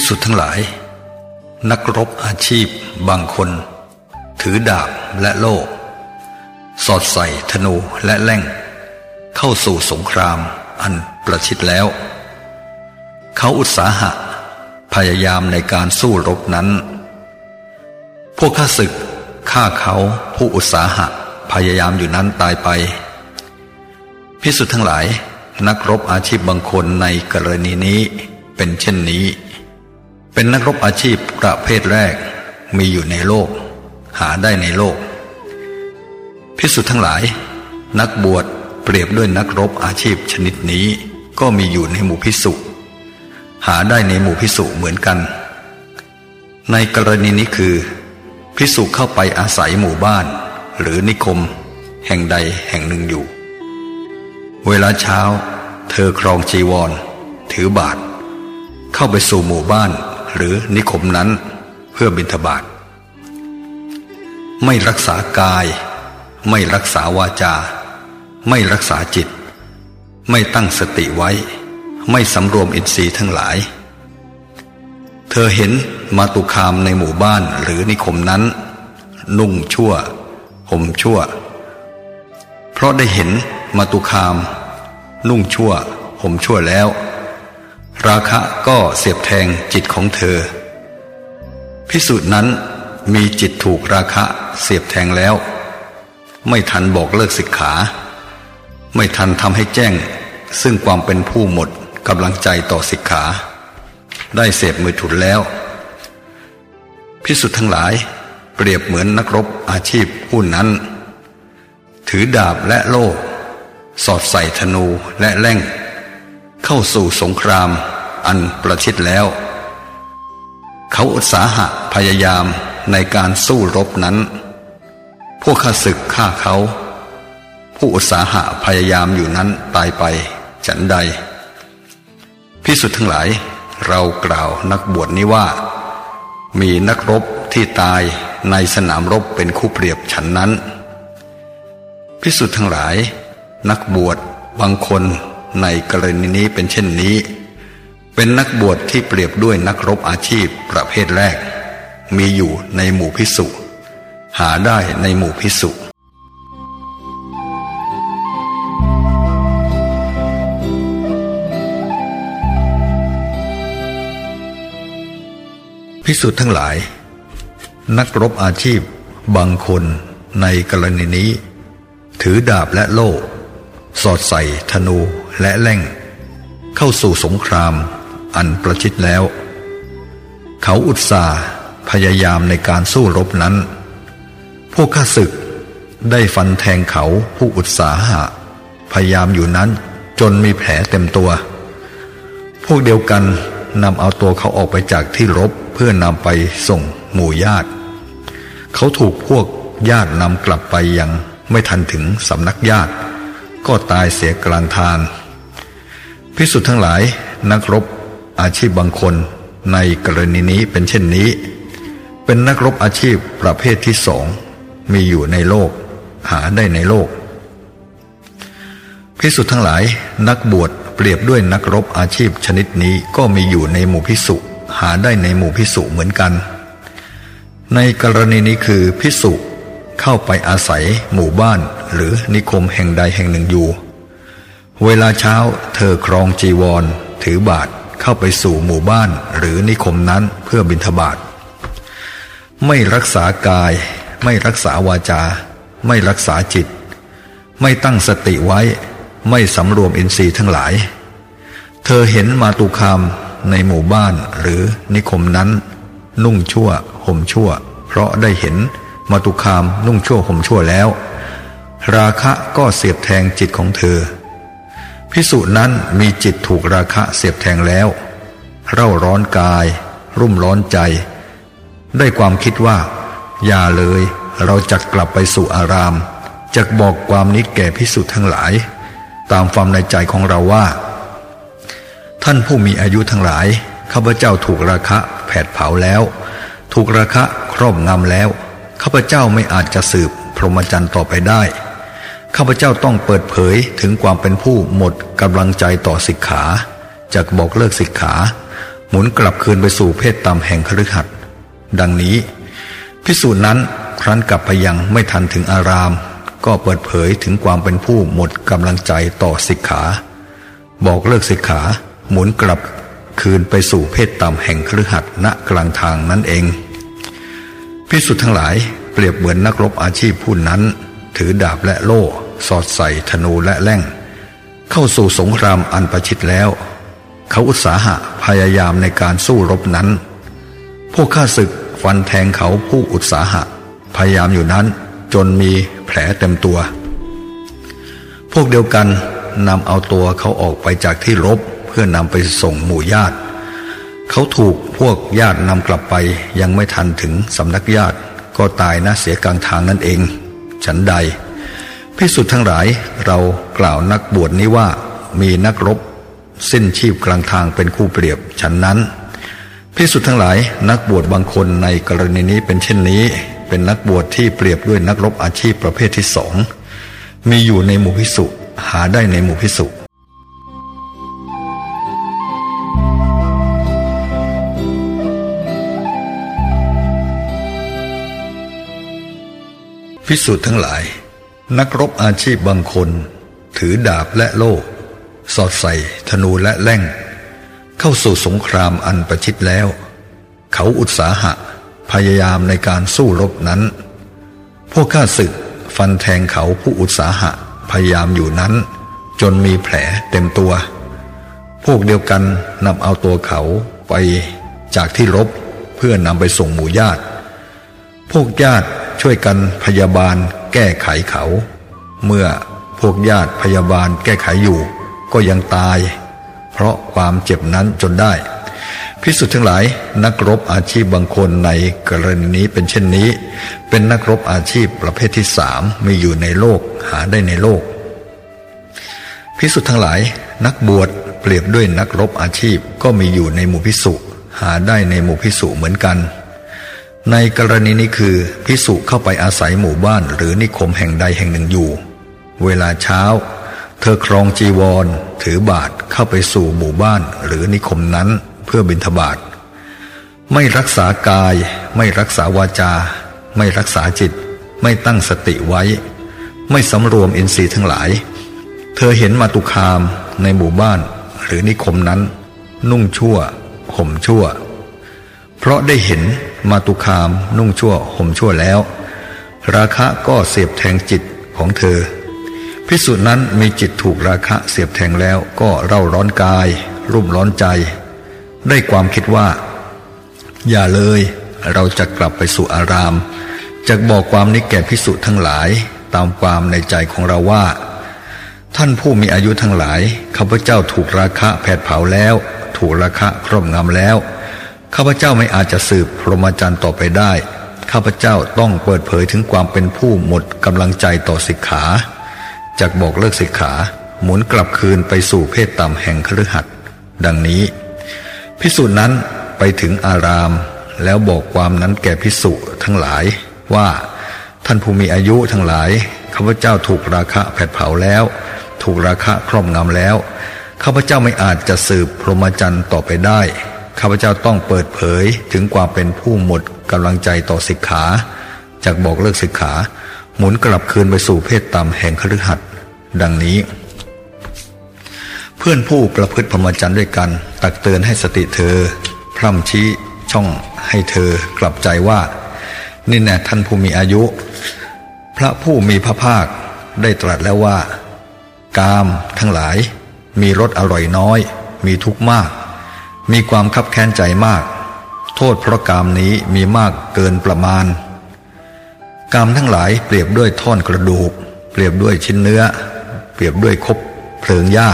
พิสุทธ์ทั้งหลาย นักรบอาชีพบางคน ถือดาบและโล่สอดใส่ธนูและแล่ง เข้าสู่สงครามอันประชิดแล้ว เขาอุตสาหะ พยายามในการสู้รบนั้น พวกข้าศึกฆ่าเขาผู้อุตสาหะพยายามอยู่นั้นตายไป พิสุทธ์ทั้งหลายนักรบอาชีพบางคนในกรณีนี้เป็นเช่นนี้ เป็นนักรบอาชีพประเภทแรกมีอยู่ในโลก หาได้ในโลก พิสุทั้งหลาย นักบวชเปรียบด้วยนักรบอาชีพชนิดนี้ก็มีอยู่ในหมู่พิสุหาได้ในหมู่พิสุเหมือนกัน ในกรณีนี้คือ พิสุเข้าไปอาศัยหมู่บ้าน หรือนิคม แห่งใดแห่งหนึ่งอยู่ เวลาเช้า เธอครองจีวร ถือบาท เข้าไปสู่หมู่บ้าน หรือนิคมนั้นเพื่อบิณฑบาตไม่รักษากาย ไม่รักษาวาจา ไม่รักษาจิต ไม่ตั้งสติไว้ ไม่สำรวมอินทรีย์ทั้งหลาย เธอเห็นมาตุคามในหมู่บ้านหรือนิคมนั้น นุ่งชั่วห่มชั่ว เพราะได้เห็นมาตุคาม นุ่งชั่วห่มชั่วแล้ว ราคะก็เสียบแทงจิตของเธอ พิสูจน์นั้นมีจิตถูกราคะเสียบแทงแล้ว ไม่ทันบอกเลิกสิกขา ไม่ทันทำให้แจ้ง ซึ่งความเป็นผู้หมดกำลังใจต่อสิกขา ได้เสพมือถุนแล้ว พิสุทธ์ทั้งหลาย เปรียบเหมือนนักรบอาชีพผู้นั้น ถือดาบและโล่ สอดใส่ธนูและแล่ง เข้าสู่สงคราม อันประชิดแล้ว เขาอุตสาหะพยายามในการสู้รบนั้น พวกข้าศึกฆ่าเขา ผู้อุตสาหะพยายามอยู่นั้นตายไป ฉันใด พิสุทธ์ทั้งหลาย เรากล่าวนักบวชนี้ว่า มีนักรบที่ตายในสนามรบเป็นคู่เปรียบฉันนั้น พิสุทธ์ทั้งหลาย นักบวชบางคน ในกรณีนี้เป็นเช่นนี้ เป็นนักบวชที่เปรียบด้วยนักรบอาชีพประเภทแรก มีอยู่ในหมู่พิสุหาได้ในหมู่พิสุพิสุทั้งหลาย นักรบอาชีพบางคนในกรณีนี้ ถือดาบและโล่ สอดใส่ธนูและแล่ง เข้าสู่สงคราม อันประชิดแล้ว เขาอุตส่าห์พยายามในการสู้รบนั้น พวกข้าศึกได้ฟันแทงเขาผู้อุตสาหะ พยายามอยู่นั้นจนมีแผลเต็มตัว พวกเดียวกันนำเอาตัวเขาออกไปจากที่รบเพื่อนำไปส่งหมู่ญาติ เขาถูกพวกญาตินำกลับไปยังไม่ทันถึงสำนักญาติ ก็ตายเสียกลางทาง พิสุทธ์ทั้งหลายนักรบอาชีพบางคนในกรณีนี้เป็นเช่นนี้ เป็นนักรบอาชีพประเภทที่สองมีอยู่ในโลก หาได้ในโลก พิสุทธ์ทั้งหลายนักบวชเปรียบด้วยนักรบอาชีพชนิดนี้ก็มีอยู่ในหมู่พิสุหาได้ในหมู่พิสุเหมือนกัน ในกรณีนี้คือพิสุเข้าไปอาศัยหมู่บ้านหรือนิคมแห่งใดแห่งหนึ่งอยู่ เวลาเช้าเธอครองจีวร ถือบาทเข้าไปสู่หมู่บ้านหรือนิคมนั้นเพื่อบิณฑบาตไม่รักษากาย ไม่รักษาวาจา ไม่รักษาจิต ไม่ตั้งสติไว้ ไม่สำรวมอินทรีย์ทั้งหลาย เธอเห็นมาตุคามในหมู่บ้านหรือนิคมนั้น นุ่งชั่วห่มชั่ว เพราะได้เห็นมาตุคามนุ่งชั่วห่มชั่วแล้ว ราคะก็เสียบแทงจิตของเธอ พิสุนั้นมีจิตถูกราคะเสียบแทงแล้ว เร่าร้อนกาย รุ่มร้อนใจ ได้ความคิดว่า อย่าเลยเราจะกลับไปสู่อารามจะบอกความนี้แก่พิสุทั้งหลาย ตามความในใจของเราว่า ท่านผู้มีอายุทั้งหลายข้าพเจ้าถูกราคะแผดเผาแล้ว ถูกราคะครอบงำแล้วข้าพเจ้าไม่อาจจะสืบพรหมจรรย์ต่อไปได้ ข้าพเจ้าต้องเปิดเผยถึงความเป็นผู้หมดกำลังใจต่อสิกขาจากบอกเลิกสิกขา หมุนกลับคืนไปสู่เพศตามแห่งคฤหัสถ์ดังนี้ พิสูจน์นั้นครั้นกลับไปยังไม่ทันถึงอาราม ก็เปิดเผยถึงความเป็นผู้หมดกำลังใจต่อสิกขา บอกเลิกสิกขา หมุนกลับคืนไปสู่เพศต่ำแห่งคฤหัสถ์ณกลางทางนั่นเอง พิสุทธ์ทั้งหลายเปรียบเหมือนนักรบอาชีพผู้นั้น ถือดาบและโล่ สอดใส่ธนูและแล่ง เข้าสู่สงครามอันประชิดแล้ว เขาอุตสาหะพยายามในการสู้รบนั้น พวกข้าศึกฟันแทงเขาผู้อุตสาหะ พยายามอยู่นั้นจนมีแผลเต็มตัว พวกเดียวกันนำเอาตัวเขาออกไปจากที่รบเพื่อนำไปส่งหมู่ญาติ เขาถูกพวกญาตินำกลับไปยังไม่ทันถึงสำนักญาติก็ตายนะเสียกลางทางนั่นเอง ฉันใดพิสุทธ์ทั้งหลายเรากล่าวนักบวชนี้ว่ามีนักรบ สิ้นชีพกลางทางเป็นคู่เปรียบฉันนั้นพิสุทธ์ทั้งหลายนักบวชบางคนในกรณีนี้เป็นเช่นนี้ เป็นนักบวชที่เปรียบด้วยนักรบอาชีพประเภทที่สองมีอยู่ในหมู่พิสุหาได้ในหมู่พิสุ พิสูจน์ทั้งหลาย นักรบอาชีพบางคน ถือดาบและโล่สอดใส่ธนูและแล่ง เข้าสู่สงครามอันประชิดแล้ว เขาอุตสาหะพยายามในการสู้รบนั้น พวกข้าศึกฟันแทงเขาผู้อุตสาหะพยายามอยู่นั้น จนมีแผลเต็มตัว พวกเดียวกันนำเอาตัวเขาไปจากที่รบเพื่อนำไปส่งหมู่ญาติ พวกญาติ ช่วยกันพยาบาลแก้ไขเขา เมื่อพวกญาติพยาบาลแก้ไขอยู่ ก็ยังตาย เพราะความเจ็บนั้นจนได้ พิสุทธ์ทั้งหลายนักรบอาชีพบางคนในกรณีนี้เป็นเช่นนี้ เป็นนักรบอาชีพประเภทที่สามมีอยู่ในโลกหาได้ในโลก พิสุทธ์ทั้งหลาย นักบวชเปรียบด้วยนักรบอาชีพก็มีอยู่ในหมู่พิสุหาได้ในหมู่พิสุเหมือนกัน ในกรณีนี้คือพิสุเข้าไปอาศัยหมู่บ้านหรือนิคมแห่งใดแห่งหนึ่งอยู่ เวลาเช้า เธอครองจีวร ถือบาทเข้าไปสู่หมู่บ้านหรือนิคมนั้นเพื่อบิณฑบาตไม่รักษากาย ไม่รักษาวาจา ไม่รักษาจิต ไม่ตั้งสติไว้ ไม่สำรวมอินทรีย์ทั้งหลาย เธอเห็นมาตุคามในหมู่บ้านหรือนิคมนั้น นุ่งชั่ว ห่มชั่ว เพราะได้เห็นมาตุคามนุ่งชั่วห่มชั่วแล้ว ราคะก็เสียบแทงจิตของเธอพิสุนั้นมีจิตถูกราคะเสียบแทงแล้วก็เร่าร้อนกาย รุ่มร้อนใจ ได้ความคิดว่า อย่าเลยเราจะกลับไปสู่อาราม จะบอกความนี้แก่พิสุทั้งหลายตามความในใจของเราว่า ท่านผู้มีอายุทั้งหลายข้าพเจ้าถูกราคะแผดเผาแล้ว ถูกราคะครอบงำแล้ว ข้าพเจ้าไม่อาจจะสืบพรหมจรรย์ต่อไปได้ ข้าพเจ้าต้องเปิดเผยถึงความเป็นผู้หมดกำลังใจต่อสิกขาจากบอกเลิกสิกขา หมุนกลับคืนไปสู่เพศต่ำแห่งคฤหัสถ์ดังนี้ พิสูจน์นั้นไปถึงอาราม แล้วบอกความนั้นแก่พิสุทั้งหลายว่าท่านผู้มีอายุทั้งหลายข้าพเจ้าถูกราคะแผดเผาแล้ว ถูกราคะครอบงำแล้วข้าพเจ้าไม่อาจจะสืบพรหมจรรย์ต่อไปได้ ข้าพเจ้าต้องเปิดเผยถึงความเป็นผู้หมดกำลังใจต่อสิกขา จากบอกเลิกสิกขา หมุนกลับคืนไปสู่เพศต่ำแห่งคฤหัสถ์ดังนี้ เพื่อนผู้ประพฤติพรหมจรรย์ด้วยกัน ตักเตือนให้สติเธอ พร่ำชี้ช่องให้เธอกลับใจว่า นี่แน่ท่านผู้มีอายุ พระผู้มีพระภาคได้ตรัสแล้วว่า กามทั้งหลายมีรสอร่อยน้อย มีทุกข์มาก มีความคับแค้นใจมาก โทษเพราะกามนี้มีมากเกินประมาณ กามทั้งหลายเปรียบด้วยท่อนกระดูก เปรียบด้วยชิ้นเนื้อ เปรียบด้วยคบเพลิงหญ้า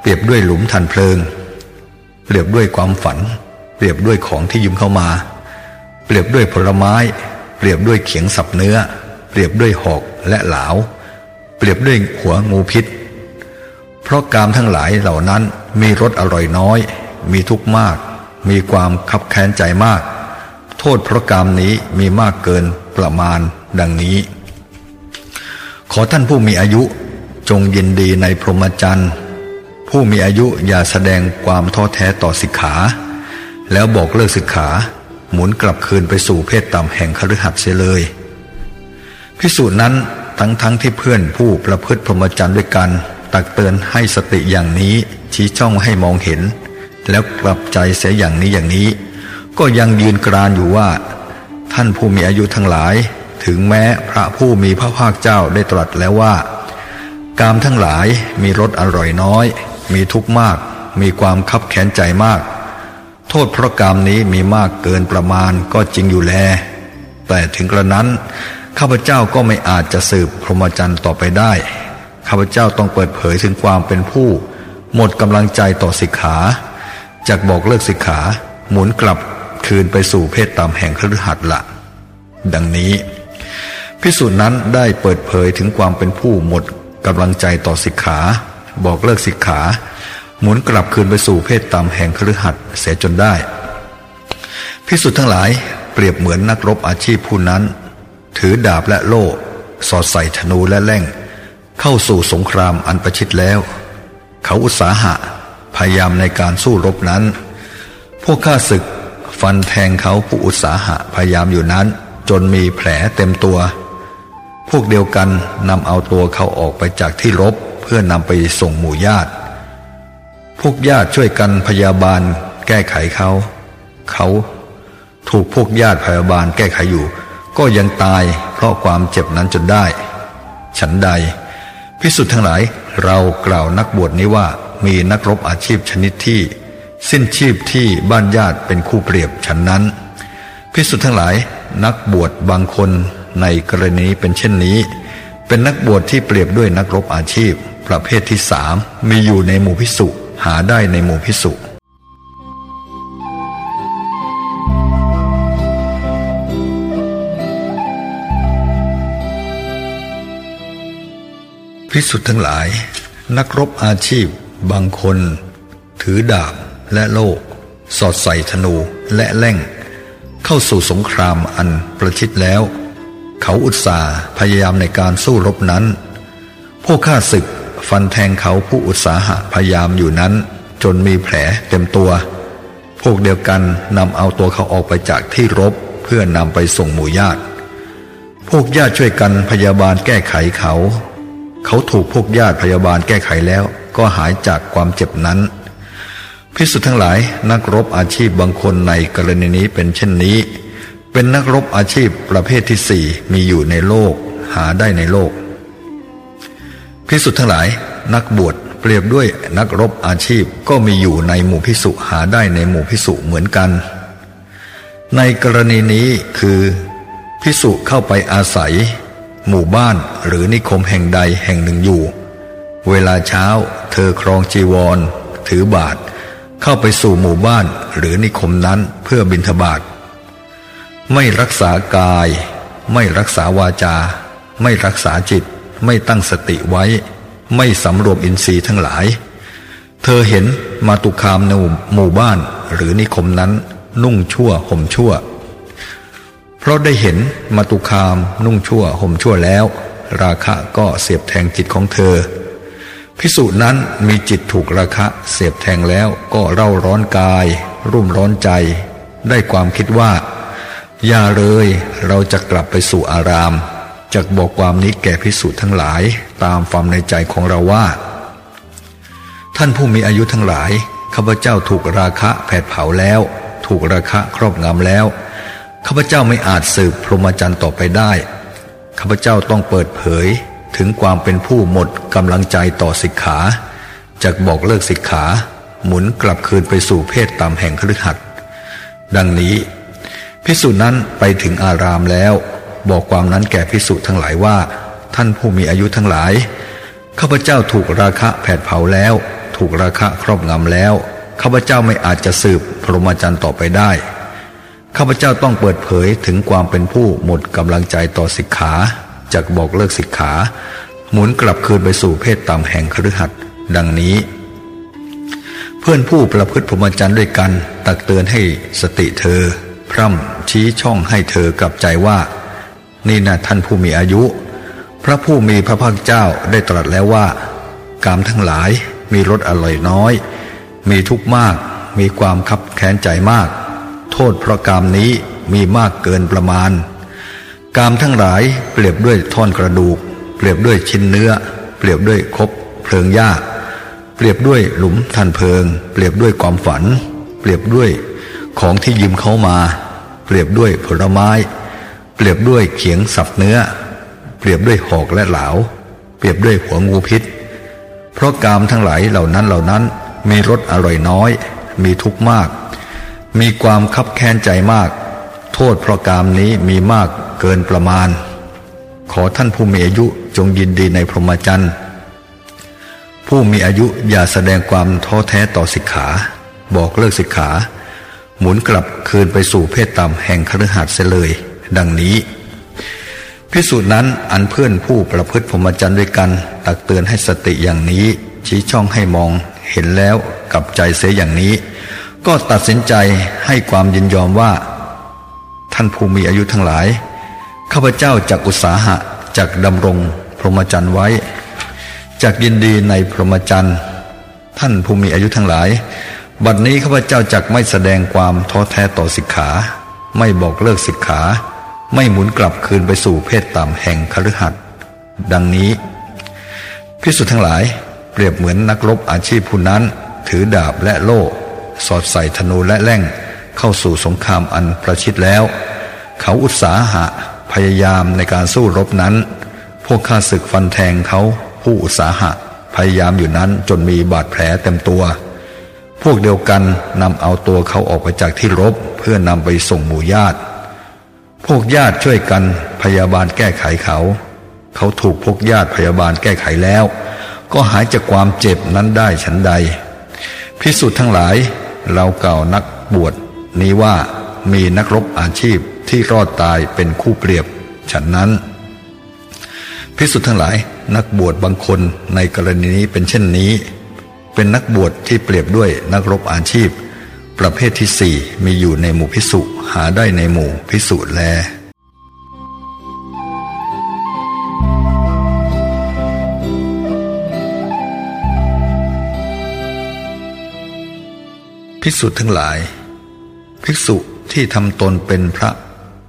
เปรียบด้วยหลุมทันเพลิง เปรียบด้วยความฝัน เปรียบด้วยของที่ยืมเข้ามา เปรียบด้วยผลไม้ เปรียบด้วยเขียงสับเนื้อ เปรียบด้วยหอกและเหลาเปรียบด้วยหัวงูพิษ เพราะกามทั้งหลายเหล่านั้นมีรสอร่อยน้อย มีทุกข์มาก มีความคับแค้นใจมาก โทษเพราะกามนี้มีมากเกินประมาณดังนี้ ขอท่านผู้มีอายุจงยินดีในพรหมจรรย์ ผู้มีอายุอย่าแสดงความท้อแท้ต่อสิกขา แล้วบอกเลิกสิกขา หมุนกลับคืนไปสู่เพศต่ำแห่งคฤหัสถ์เสียเลย พิสูจน์นั้นทั้งทั้งที่เพื่อนผู้ประพฤติพรหมจรรย์ด้วยกัน ตักเตือนให้สติอย่างนี้ชี้ช่องให้มองเห็น แล้วกลับใจเสียอย่างนี้อย่างนี้ ก็ยังยืนกรานอยู่ว่า ท่านผู้มีอายุทั้งหลาย ถึงแม้พระผู้มีพระภาคเจ้าได้ตรัสแล้วว่า กามทั้งหลายมีรสอร่อยน้อย มีทุกข์มาก มีความคับแค้นใจมาก โทษเพราะกามนี้มีมากเกินประมาณก็จริงอยู่แล แต่ถึงกระนั้นข้าพเจ้าก็ไม่อาจจะสืบพรหมจรรย์ต่อไปได้ข้าพเจ้าต้องเปิดเผยถึงความเป็นผู้ หมดกำลังใจต่อสิกขา จากบอกเลิกสิกขา หมุนกลับคืนไปสู่เพศตามแห่งคฤหัสถ์ละ ดังนี้ พิสูจน์นั้นได้เปิดเผยถึงความเป็นผู้หมดกำลังใจต่อสิกขา บอกเลิกสิกขา หมุนกลับคืนไปสู่เพศตามแห่งคฤหัสถ์เสียจนได้ พิสุทธ์ทั้งหลายเปรียบเหมือนนักรบอาชีพผู้นั้น ถือดาบและโล่สอดใส่ธนูและแล่ง เข้าสู่สงครามอันประชิดแล้ว เขาอุตสาหะ พยายามในการสู้รบนั้น พวกข้าศึกฟันแทงเขาผู้อุตสาหะพยายามอยู่นั้น จนมีแผลเต็มตัว พวกเดียวกันนำเอาตัวเขาออกไปจากที่รบเพื่อนำไปส่งหมู่ญาติ พวกญาติช่วยกันพยาบาลแก้ไขเขา เขาถูกพวกญาติพยาบาลแก้ไขอยู่ ก็ยังตายเพราะความเจ็บนั้นจนได้ ฉันใดพิสุทธ์ทั้งหลายเรากล่าวนักบวชนี้ว่า มีนักรบอาชีพชนิดที่ สิ้นชีพที่บ้านญาติเป็นคู่เปรียบฉันนั้น พิสุทธ์ทั้งหลายนักบวชบางคนในกรณีเป็นเช่นนี้ เป็นนักบวชที่เปรียบด้วยนักรบอาชีพ ประเภทที่สามมีอยู่ในหมู่พิสุหาได้ในหมู่พิสุพิสุทธ์ทั้งหลาย นักรบอาชีพ บางคนถือดาบและโล่สอดใส่ธนูและแล่ง เข้าสู่สงครามอันประชิดแล้ว เขาอุตส่าห์พยายามในการสู้รบนั้น พวกข้าศึกฟันแทงเขาผู้อุตสาหะพยายามอยู่นั้น จนมีแผลเต็มตัว พวกเดียวกันนำเอาตัวเขาออกไปจากที่รบเพื่อนำไปส่งหมู่ญาติ พวกญาติช่วยกันพยาบาลแก้ไขเขา เขาถูกพวกญาติพยาบาลแก้ไขแล้ว ก็หายจากความเจ็บนั้นพิสุทธ์ทั้งหลายนักรบอาชีพบางคนในกรณีนี้เป็นเช่นนี้ เป็นนักรบอาชีพประเภทที่สี่มีอยู่ในโลก หาได้ในโลกพิสุทธ์ทั้งหลาย นักบวชเปรียบด้วยนักรบอาชีพก็มีอยู่ในหมู่พิสุหาได้ในหมู่พิสุเหมือนกัน ในกรณีนี้คือพิสุเข้าไปอาศัย หมู่บ้านหรือนิคมแห่งใดแห่งหนึ่งอยู่ เวลาเช้า เธอครองจีวร ถือบาท เข้าไปสู่หมู่บ้านหรือนิคมนั้นเพื่อบิณฑบาตไม่รักษากาย ไม่รักษาวาจา ไม่รักษาจิต ไม่ตั้งสติไว้ ไม่สำรวมอินทรีย์ทั้งหลาย เธอเห็นมาตุคามในหมู่บ้านหรือนิคมนั้น นุ่งชั่วห่มชั่ว เพราะได้เห็นมาตุคามนุ่งชั่วห่มชั่วแล้ว ราคะก็เสียบแทงจิตของเธอ พิสูจน์นั้นมีจิตถูกราคะเสียบแทงแล้วก็เร่าร้อนกาย รุ่มร้อนใจ ได้ความคิดว่า อย่าเลยเราจะกลับไปสู่อารามจะบอกความนี้แก่พิสูจน์ทั้งหลายตามความในใจของเราว่า ท่านผู้มีอายุทั้งหลายข้าพเจ้าถูกราคะแผดเผาแล้ว ถูกราคะครอบงำแล้วข้าพเจ้าไม่อาจสืบพรหมจรรย์ต่อไปได้ข้าพเจ้าต้องเปิดเผย ถึงความเป็นผู้หมดกำลังใจต่อสิกขาจากบอกเลิกสิกขา หมุนกลับคืนไปสู่เพศตามแห่งคฤหัสถ์ดังนี้ พิสุนั้นไปถึงอารามแล้ว บอกความนั้นแก่พิสุทั้งหลายว่า ท่านผู้มีอายุทั้งหลายข้าพเจ้าถูกราคะแผดเผาแล้ว ถูกราคะครอบงำแล้วข้าพเจ้าไม่อาจจะสืบพรหมจรรย์ต่อไปได้ข้าพเจ้าต้องเปิดเผยถึงความเป็นผู้หมดกำลังใจต่อสิกขา จากบอกเลิกสิกขา หมุนกลับคืนไปสู่เพศตามแห่งคฤหัสถ์ดังนี้ เพื่อนผู้ประพฤติพรหมจรรย์ด้วยกัน ตักเตือนให้สติเธอ พร่ำชี้ช่องให้เธอกลับใจว่า นี่นะท่านผู้มีอายุ พระผู้มีพระภาคเจ้าได้ตรัสแล้วว่า กามทั้งหลายมีรสอร่อยน้อย มีทุกข์มาก มีความคับแค้นใจมาก โทษเพราะกามนี้มีมากเกินประมาณ กามทั้งหลายเปรียบด้วยท่อนกระดูก เปรียบด้วยชิ้นเนื้อ เปรียบด้วยคบเพลิงหญ้า เปรียบด้วยหลุมทันเพลิง เปรียบด้วยความฝัน เปรียบด้วยของที่ยืมเขามา เปรียบด้วยผลไม้ เปรียบด้วยเขียงสับเนื้อ เปรียบด้วยหอกและเหลา เปรียบด้วยหัวงูพิษ เพราะกามทั้งหลายเหล่านั้นเหล่านั้นมีรสอร่อยน้อย มีทุกข์มาก มีความคับแค้นใจมาก โทษเพราะกามนี้มีมาก เกินประมาณ ขอท่านผู้มีอายุจงยินดีในพรหมจรรย์ผู้มีอายุอย่าแสดงความท้อแท้ต่อสิกขา บอกเลิกสิกขา หมุนกลับคืนไปสู่เพศต่ำแห่งคฤหัสถ์เสเลย ดังนี้ พิสูจน์นั้นอันเพื่อนผู้ประพฤติพรหมจรรย์ด้วยกัน ตักเตือนให้สติอย่างนี้ ชี้ช่องให้มองเห็นแล้วกับใจเสียอย่างนี้ ก็ตัดสินใจให้ความยินยอมว่า ท่านผู้มีอายุทั้งหลาย ข้าพเจ้าจากอุตสาหะจากดำรง พรหมจรรย์ไว้จากยินดีในพรหมจรรย์ท่านผู้มีอายุทั้งหลาย บัดนี้ข้าพเจ้าจักไม่แสดงความท้อแท้ต่อสิกขา ไม่บอกเลิกสิกขา ไม่หมุนกลับคืนไปสู่เพศต่ำแห่งคฤหัสถ์ดังนี้พิสุทั้งหลาย เปรียบเหมือนนักรบอาชีพผู้นั้น ถือดาบและโล่ สอดใส่ธนูและแล่ง เข้าสู่สงครามอันประชิดแล้ว เขาอุตสาหะ พยายามในการสู้รบนั้น พวกข้าศึกฟันแทงเขาผู้อุตสาหะ พยายามอยู่นั้นจนมีบาดแผลเต็มตัว พวกเดียวกันนำเอาตัวเขาออกไปจากที่รบเพื่อนำไปส่งหมู่ญาติ พวกญาติช่วยกันพยาบาลแก้ไขเขา เขาถูกพวกญาติพยาบาลแก้ไขแล้ว ก็หายจากความเจ็บนั้นได้ฉันใด พิสุทธ์ทั้งหลายเราเก่านักบวชนี้ว่ามีนักรบอาชีพ ที่รอดตายเป็นคู่เปรียบ ฉันนั้น พิสุทธ์ทั้งหลายนักบวชบางคนในกรณีนี้เป็นเช่นนี้ เป็นนักบวชที่เปรียบด้วยนักรบอาชีพ ประเภทที่สี่มีอยู่ในหมู่พิสุหาได้ในหมู่พิสุแลพิสุทั้งหลาย ภิกษุที่ทำตนเป็นพระ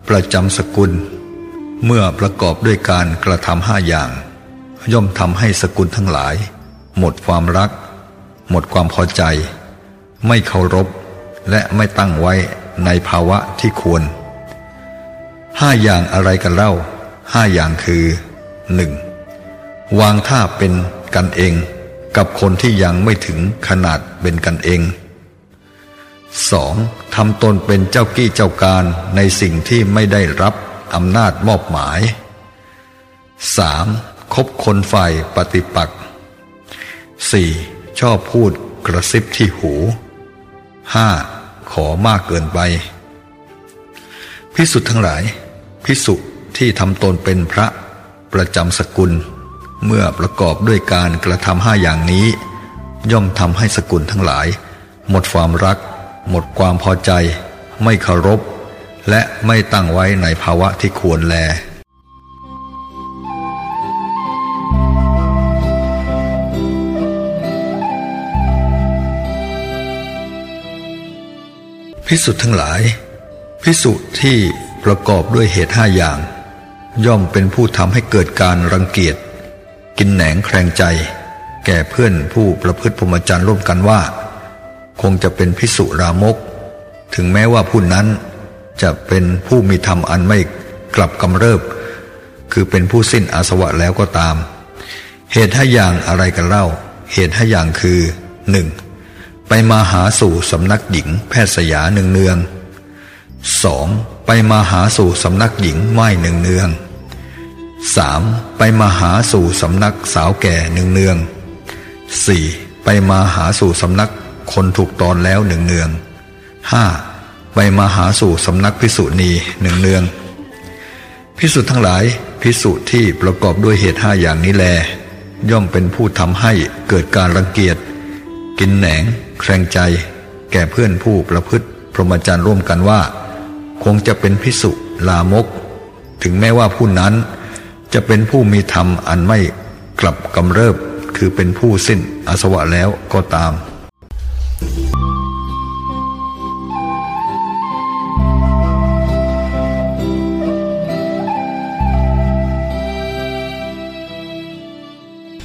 ประจำสกุล เมื่อประกอบด้วยการกระทำห้าอย่าง ย่อมทำให้สกุลทั้งหลาย หมดความรัก หมดความพอใจ ไม่เคารพ และไม่ตั้งไว้ในภาวะที่ควรห้าอย่างอะไรกันเล่าห้าอย่างคือหนึ่งวางท่าเป็นกันเอง กับคนที่ยังไม่ถึงขนาดเป็นกันเอง สองทำตนเป็นเจ้ากี้เจ้าการในสิ่งที่ไม่ได้รับอำนาจมอบหมายสามคบคนฝ่ายปฏิปักษ์ 4. ชอบพูดกระซิบที่หู 5. ขอมากเกินไป พิสุทธ์ทั้งหลาย พิสุที่ทำตนเป็นพระประจำสกุล เมื่อประกอบด้วยการกระทำห้าอย่างนี้ ย่อมทำให้สกุลทั้งหลาย หมดความรัก หมดความพอใจ ไม่เคารพ และไม่ตั้งไว้ในภาวะที่ควรแล พิสุทธ์ทั้งหลาย พิสุที่ประกอบด้วยเหตุห้าอย่าง ย่อมเป็นผู้ทำให้เกิดการรังเกียจ กินแหนงแครงใจ แก่เพื่อนผู้ประพฤติพรหมจรรย์ร่วมกันว่า คงจะเป็นพิสุรามก ถึงแม้ว่าผู้นั้นจะเป็นผู้มีธรรมอันไม่กลับกำเริบ คือเป็นผู้สิ้นอาสวะแล้วก็ตาม เหตุห้าอย่างอะไรกันเล่า เหตุห้าอย่างคือหนึ่งไปมาหาสู่สำนักหญิงแพทย์สยาหนึ่งเนืองสองไปมาหาสู่สำนักหญิงไม้หนึ่งเนืองสามไปมาหาสู่สำนักสาวแก่หนึ่งเนืองสี่ไปมาหาสู่สำนัก คนถูกตอนแล้วหนึ่งเนืองห้าไปมาหาสู่สำนักพิสุณีหนึ่งเนือง พิสุทั้งหลายพิสุที่ประกอบด้วยเหตุห้าอย่างนี้แล ย่อมเป็นผู้ทำให้เกิดการรังเกียจ กินแหนงแครงใจ แก่เพื่อนผู้ประพฤติพรหมจรรย์ร่วมกันว่า คงจะเป็นพิสุลามก ถึงแม้ว่าผู้นั้น จะเป็นผู้มีธรรมอันไม่กลับกำเริบคือเป็นผู้สิ้นอาสวะแล้วก็ตาม